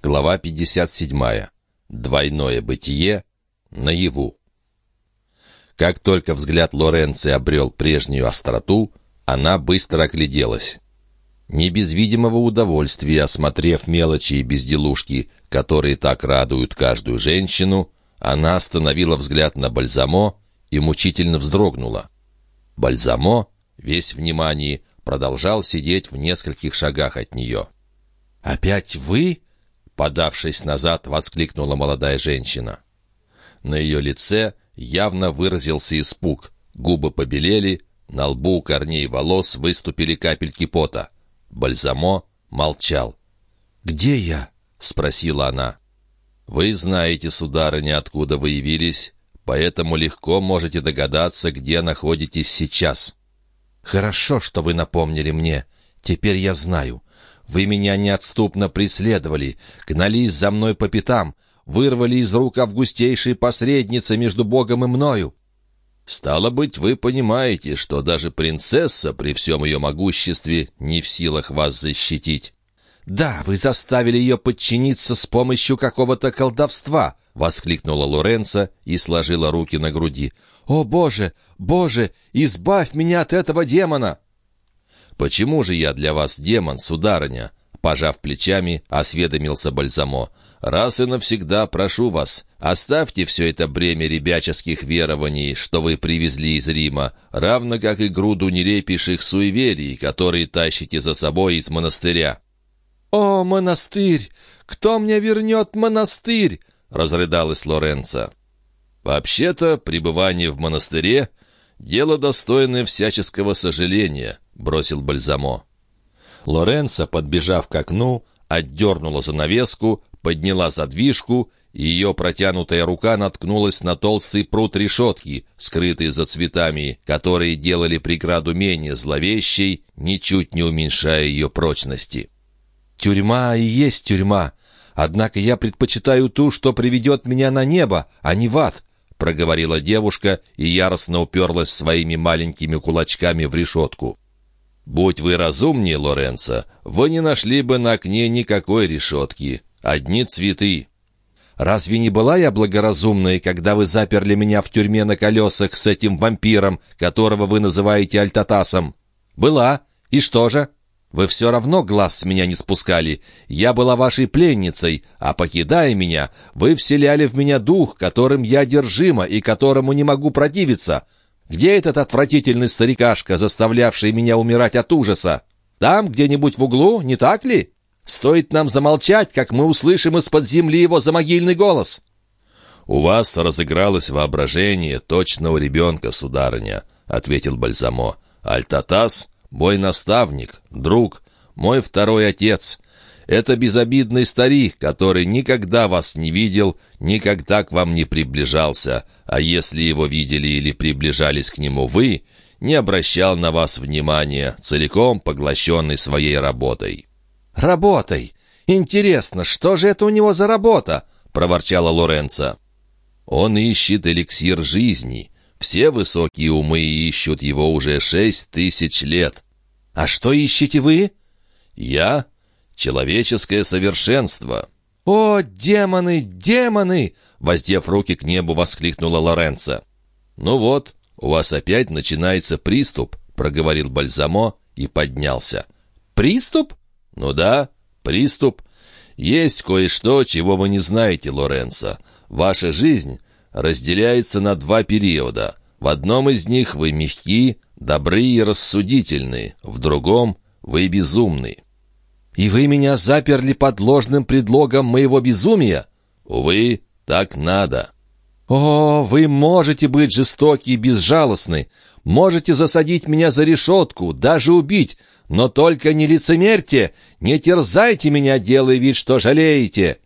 Глава 57. Двойное бытие наяву. Как только взгляд Лоренци обрел прежнюю остроту, она быстро огляделась. Не без видимого удовольствия, осмотрев мелочи и безделушки, которые так радуют каждую женщину, она остановила взгляд на Бальзамо и мучительно вздрогнула. Бальзамо, весь внимание, продолжал сидеть в нескольких шагах от нее. «Опять вы?» Подавшись назад, воскликнула молодая женщина. На ее лице явно выразился испуг. Губы побелели, на лбу у корней волос выступили капельки пота. Бальзамо молчал. «Где я?» — спросила она. «Вы знаете, сударыня, откуда вы явились, поэтому легко можете догадаться, где находитесь сейчас». «Хорошо, что вы напомнили мне. Теперь я знаю. Вы меня неотступно преследовали, гнались за мной по пятам, вырвали из рук августейшей посредницы между Богом и мною. Стало быть, вы понимаете, что даже принцесса при всем ее могуществе не в силах вас защитить. «Да, вы заставили ее подчиниться с помощью какого-то колдовства!» — воскликнула Лоренца и сложила руки на груди. «О, Боже! Боже! Избавь меня от этого демона!» «Почему же я для вас демон, сударыня?» Пожав плечами, осведомился Бальзамо. «Раз и навсегда прошу вас, оставьте все это бремя ребяческих верований, что вы привезли из Рима, равно как и груду нелепейших суеверий, которые тащите за собой из монастыря». «О, монастырь! Кто мне вернет монастырь?» — разрыдалась Лоренца. «Вообще-то, пребывание в монастыре — дело достойное всяческого сожаления», — бросил Бальзамо. Лоренцо, подбежав к окну, отдернула занавеску, подняла задвижку, и ее протянутая рука наткнулась на толстый пруд решетки, скрытый за цветами, которые делали преграду менее зловещей, ничуть не уменьшая ее прочности. «Тюрьма и есть тюрьма, однако я предпочитаю ту, что приведет меня на небо, а не в ад», — проговорила девушка и яростно уперлась своими маленькими кулачками в решетку. Будь вы разумнее, Лоренцо, вы не нашли бы на окне никакой решетки. Одни цветы. Разве не была я благоразумной, когда вы заперли меня в тюрьме на колесах с этим вампиром, которого вы называете Альтатасом? Была. И что же? Вы все равно глаз с меня не спускали. Я была вашей пленницей, а покидая меня, вы вселяли в меня дух, которым я держима и которому не могу противиться. Где этот отвратительный старикашка, заставлявший меня умирать от ужаса? Там, где-нибудь в углу, не так ли? Стоит нам замолчать, как мы услышим из-под земли его замогильный голос». «У вас разыгралось воображение точного ребенка, сударыня», — ответил Бальзамо. «Альтатас — мой наставник, друг, мой второй отец. Это безобидный старик, который никогда вас не видел, никогда к вам не приближался, а если его видели или приближались к нему вы, не обращал на вас внимания, целиком поглощенный своей работой». «Работой? Интересно, что же это у него за работа?» — проворчала Лоренца. «Он ищет эликсир жизни. Все высокие умы ищут его уже шесть тысяч лет». «А что ищете вы?» «Я человеческое совершенство». «О, демоны, демоны!» — воздев руки к небу, воскликнула Лоренцо. «Ну вот, у вас опять начинается приступ», — проговорил Бальзамо и поднялся. «Приступ?» «Ну да, приступ. Есть кое-что, чего вы не знаете, Лоренцо. Ваша жизнь разделяется на два периода. В одном из них вы мягки, добры и рассудительны, в другом — вы безумны. «И вы меня заперли под ложным предлогом моего безумия?» «Увы, так надо». «О, вы можете быть жестоки и безжалостны, можете засадить меня за решетку, даже убить, но только не лицемерьте, не терзайте меня, делая вид, что жалеете».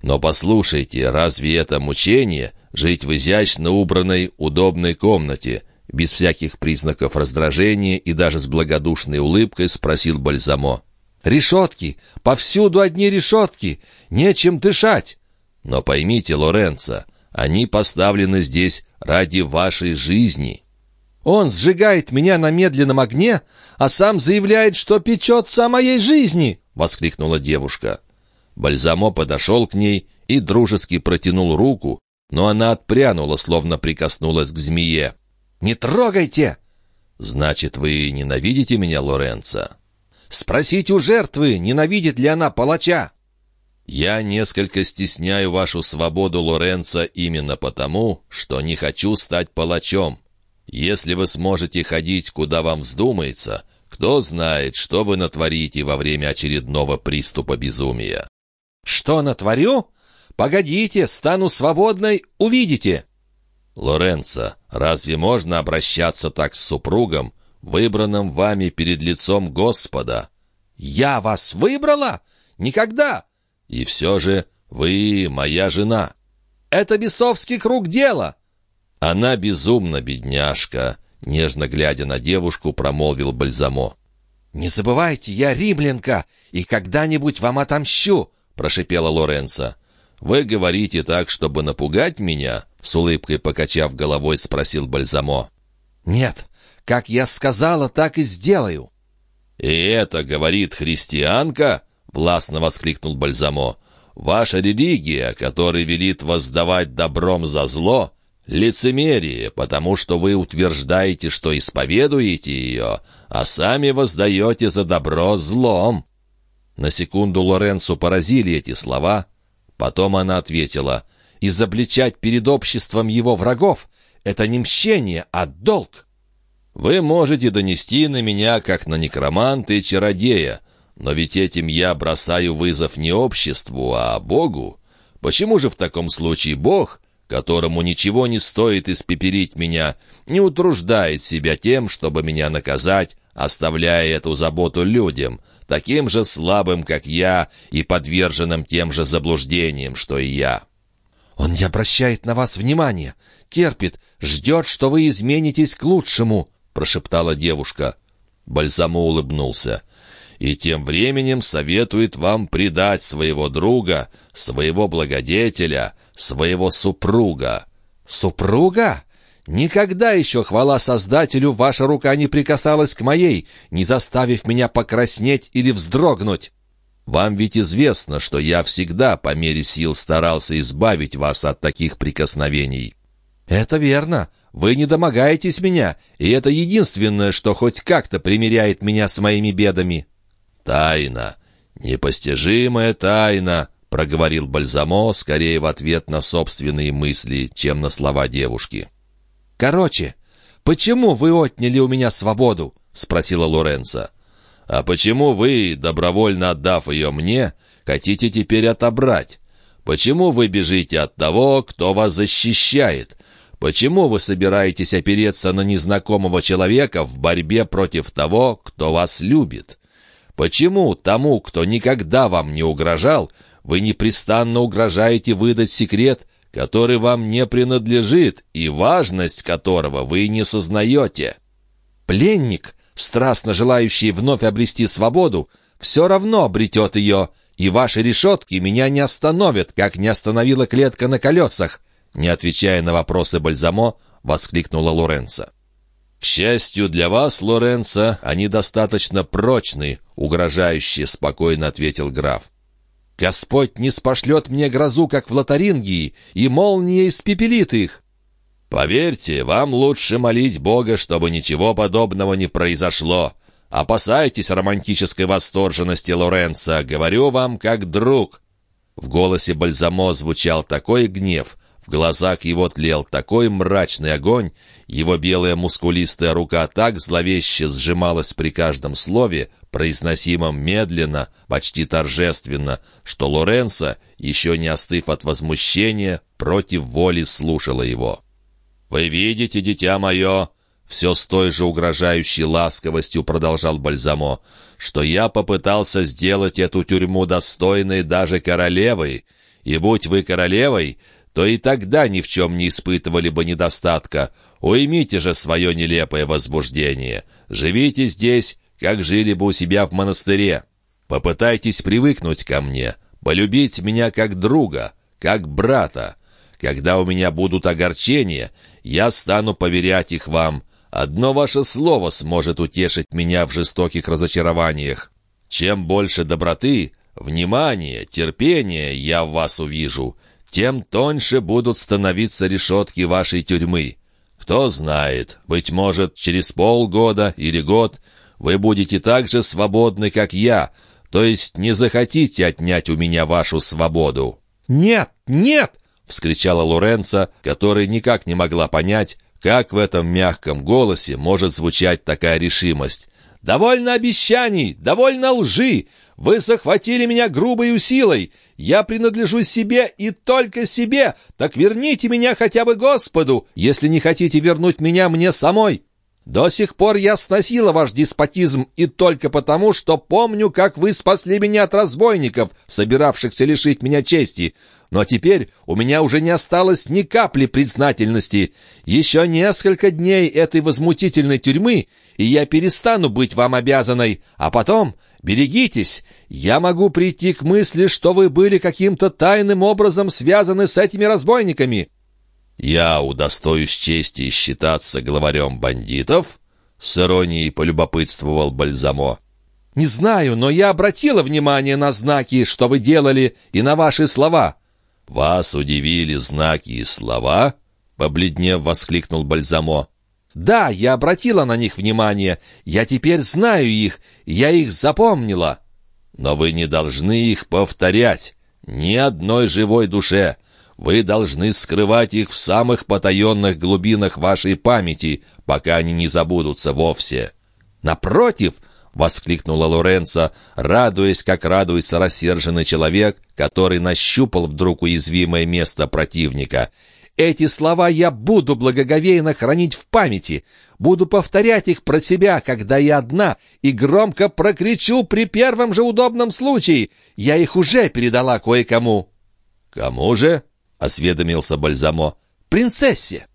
«Но послушайте, разве это мучение — жить в изящно убранной, удобной комнате?» Без всяких признаков раздражения и даже с благодушной улыбкой спросил Бальзамо. Решетки! Повсюду одни решетки! Нечем дышать!» «Но поймите, Лоренцо, они поставлены здесь ради вашей жизни». «Он сжигает меня на медленном огне, а сам заявляет, что печется о моей жизни!» — воскликнула девушка. Бальзамо подошел к ней и дружески протянул руку, но она отпрянула, словно прикоснулась к змее. «Не трогайте!» «Значит, вы ненавидите меня, Лоренцо?» «Спросите у жертвы, ненавидит ли она палача!» «Я несколько стесняю вашу свободу, Лоренцо, именно потому, что не хочу стать палачом. Если вы сможете ходить, куда вам вздумается, кто знает, что вы натворите во время очередного приступа безумия». «Что натворю? Погодите, стану свободной, увидите!» «Лоренцо, разве можно обращаться так с супругом, выбранным вами перед лицом Господа?» «Я вас выбрала? Никогда!» «И все же вы моя жена». «Это бесовский круг дела!» «Она безумна, бедняжка», — нежно глядя на девушку, промолвил Бальзамо. «Не забывайте, я римлянка, и когда-нибудь вам отомщу», — прошипела Лоренцо. «Вы говорите так, чтобы напугать меня?» — с улыбкой покачав головой, спросил Бальзамо. «Нет, как я сказала, так и сделаю». «И это говорит христианка?» — властно воскликнул Бальзамо. «Ваша религия, которая велит воздавать добром за зло, лицемерие, потому что вы утверждаете, что исповедуете ее, а сами воздаете за добро злом». На секунду Лоренцу поразили эти слова. Потом она ответила, «Изобличать перед обществом его врагов — это не мщение, а долг». «Вы можете донести на меня, как на некроманта и чародея, но ведь этим я бросаю вызов не обществу, а Богу. Почему же в таком случае Бог, которому ничего не стоит испепелить меня, не утруждает себя тем, чтобы меня наказать, оставляя эту заботу людям, таким же слабым, как я, и подверженным тем же заблуждениям, что и я. Он не обращает на вас внимания, терпит, ждет, что вы изменитесь к лучшему, прошептала девушка. Бальзамо улыбнулся. И тем временем советует вам предать своего друга, своего благодетеля, своего супруга. Супруга? Никогда еще, хвала Создателю, ваша рука не прикасалась к моей, не заставив меня покраснеть или вздрогнуть. Вам ведь известно, что я всегда по мере сил старался избавить вас от таких прикосновений. Это верно. Вы не домогаетесь меня, и это единственное, что хоть как-то примиряет меня с моими бедами. Тайна, непостижимая тайна, проговорил Бальзамо скорее в ответ на собственные мысли, чем на слова девушки. «Короче, почему вы отняли у меня свободу?» — спросила Лоренцо. «А почему вы, добровольно отдав ее мне, хотите теперь отобрать? Почему вы бежите от того, кто вас защищает? Почему вы собираетесь опереться на незнакомого человека в борьбе против того, кто вас любит? Почему тому, кто никогда вам не угрожал, вы непрестанно угрожаете выдать секрет, который вам не принадлежит и важность которого вы не сознаете. Пленник, страстно желающий вновь обрести свободу, все равно обретет ее, и ваши решетки меня не остановят, как не остановила клетка на колесах, не отвечая на вопросы Бальзамо, воскликнула Лоренцо. «К счастью для вас, Лоренцо, они достаточно прочны», — угрожающе спокойно ответил граф. Господь не спошлет мне грозу, как в Лотарингии, и молния испепелит их. Поверьте, вам лучше молить Бога, чтобы ничего подобного не произошло. Опасайтесь романтической восторженности Лоренца, говорю вам как друг». В голосе Бальзамо звучал такой гнев, в глазах его тлел такой мрачный огонь, его белая мускулистая рука так зловеще сжималась при каждом слове, произносимом медленно, почти торжественно, что Лоренцо, еще не остыв от возмущения, против воли слушала его. «Вы видите, дитя мое?» Все с той же угрожающей ласковостью продолжал Бальзамо, что я попытался сделать эту тюрьму достойной даже королевой, и будь вы королевой, то и тогда ни в чем не испытывали бы недостатка. Уймите же свое нелепое возбуждение. Живите здесь, как жили бы у себя в монастыре. Попытайтесь привыкнуть ко мне, полюбить меня как друга, как брата. Когда у меня будут огорчения, я стану поверять их вам. Одно ваше слово сможет утешить меня в жестоких разочарованиях. Чем больше доброты, внимания, терпения я в вас увижу, тем тоньше будут становиться решетки вашей тюрьмы. Кто знает, быть может, через полгода или год вы будете так же свободны, как я, то есть не захотите отнять у меня вашу свободу». «Нет, нет!» — вскричала Лоренца, которая никак не могла понять, как в этом мягком голосе может звучать такая решимость. «Довольно обещаний, довольно лжи! Вы захватили меня грубой силой! Я принадлежу себе и только себе! Так верните меня хотя бы Господу, если не хотите вернуть меня мне самой!» До сих пор я сносила ваш деспотизм и только потому, что помню, как вы спасли меня от разбойников, собиравшихся лишить меня чести. Но теперь у меня уже не осталось ни капли признательности. Еще несколько дней этой возмутительной тюрьмы, и я перестану быть вам обязанной. А потом, берегитесь, я могу прийти к мысли, что вы были каким-то тайным образом связаны с этими разбойниками. «Я удостоюсь чести считаться главарем бандитов?» — с иронией полюбопытствовал Бальзамо. «Не знаю, но я обратила внимание на знаки, что вы делали, и на ваши слова». «Вас удивили знаки и слова?» — побледнев воскликнул Бальзамо. «Да, я обратила на них внимание. Я теперь знаю их. Я их запомнила». «Но вы не должны их повторять. Ни одной живой душе. Вы должны скрывать их в самых потаенных глубинах вашей памяти, пока они не забудутся вовсе». «Напротив!» — воскликнула Лоренцо, радуясь, как радуется рассерженный человек, который нащупал вдруг уязвимое место противника. «Эти слова я буду благоговейно хранить в памяти, буду повторять их про себя, когда я одна, и громко прокричу при первом же удобном случае. Я их уже передала кое-кому». «Кому же?» — осведомился Бальзамо. «Принцессе!»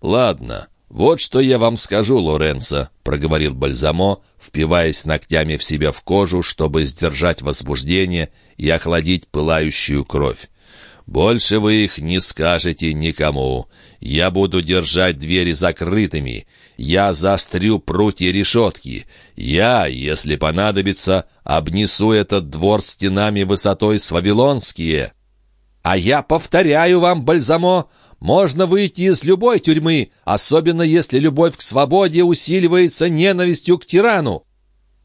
«Ладно, вот что я вам скажу, Лоренцо», — проговорил Бальзамо, впиваясь ногтями в себя в кожу, чтобы сдержать возбуждение и охладить пылающую кровь. «Больше вы их не скажете никому. Я буду держать двери закрытыми. Я заострю прутья решетки. Я, если понадобится, обнесу этот двор стенами высотой с вавилонские». А я повторяю вам, Бальзамо, можно выйти из любой тюрьмы, особенно если любовь к свободе усиливается ненавистью к тирану.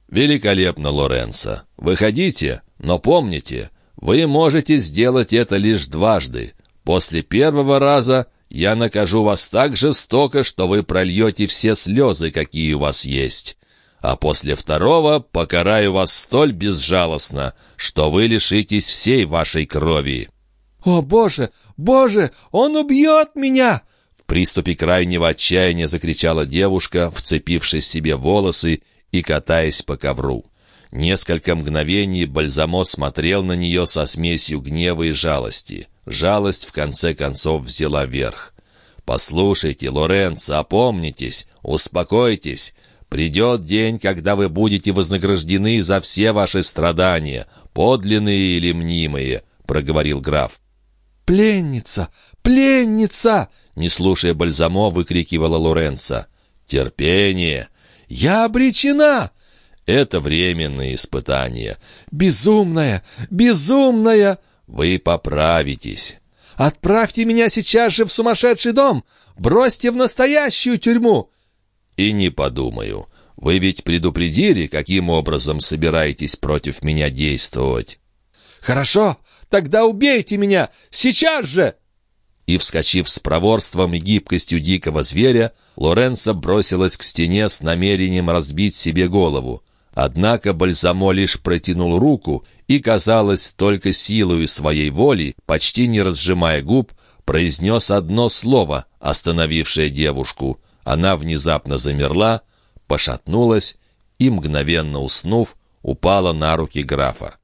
Великолепно, Лоренцо. Выходите, но помните, вы можете сделать это лишь дважды. После первого раза я накажу вас так жестоко, что вы прольете все слезы, какие у вас есть. А после второго покараю вас столь безжалостно, что вы лишитесь всей вашей крови». «О, Боже! Боже! Он убьет меня!» В приступе крайнего отчаяния закричала девушка, вцепившись себе волосы и катаясь по ковру. Несколько мгновений Бальзамо смотрел на нее со смесью гнева и жалости. Жалость, в конце концов, взяла верх. «Послушайте, Лоренцо, опомнитесь, успокойтесь. Придет день, когда вы будете вознаграждены за все ваши страдания, подлинные или мнимые», — проговорил граф. «Пленница! Пленница!» Не слушая Бальзамо, выкрикивала Лоренца. «Терпение! Я обречена!» «Это временные испытания». «Безумная! Безумная!» «Вы поправитесь». «Отправьте меня сейчас же в сумасшедший дом! Бросьте в настоящую тюрьму!» «И не подумаю. Вы ведь предупредили, каким образом собираетесь против меня действовать?» «Хорошо, Тогда убейте меня! Сейчас же!» И, вскочив с проворством и гибкостью дикого зверя, Лоренцо бросилась к стене с намерением разбить себе голову. Однако Бальзамо лишь протянул руку и, казалось, только силою своей воли, почти не разжимая губ, произнес одно слово, остановившее девушку. Она внезапно замерла, пошатнулась и, мгновенно уснув, упала на руки графа.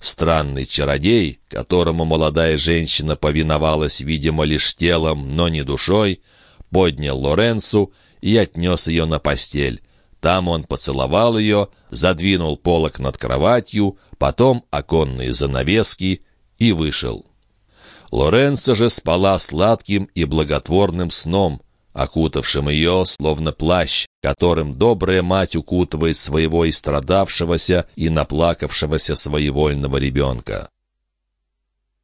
Странный чародей, которому молодая женщина повиновалась, видимо, лишь телом, но не душой, поднял Лоренцу и отнес ее на постель. Там он поцеловал ее, задвинул полок над кроватью, потом оконные занавески и вышел. Лоренцо же спала сладким и благотворным сном, окутавшим ее, словно плащ, которым добрая мать укутывает своего истрадавшегося и наплакавшегося своевольного ребенка.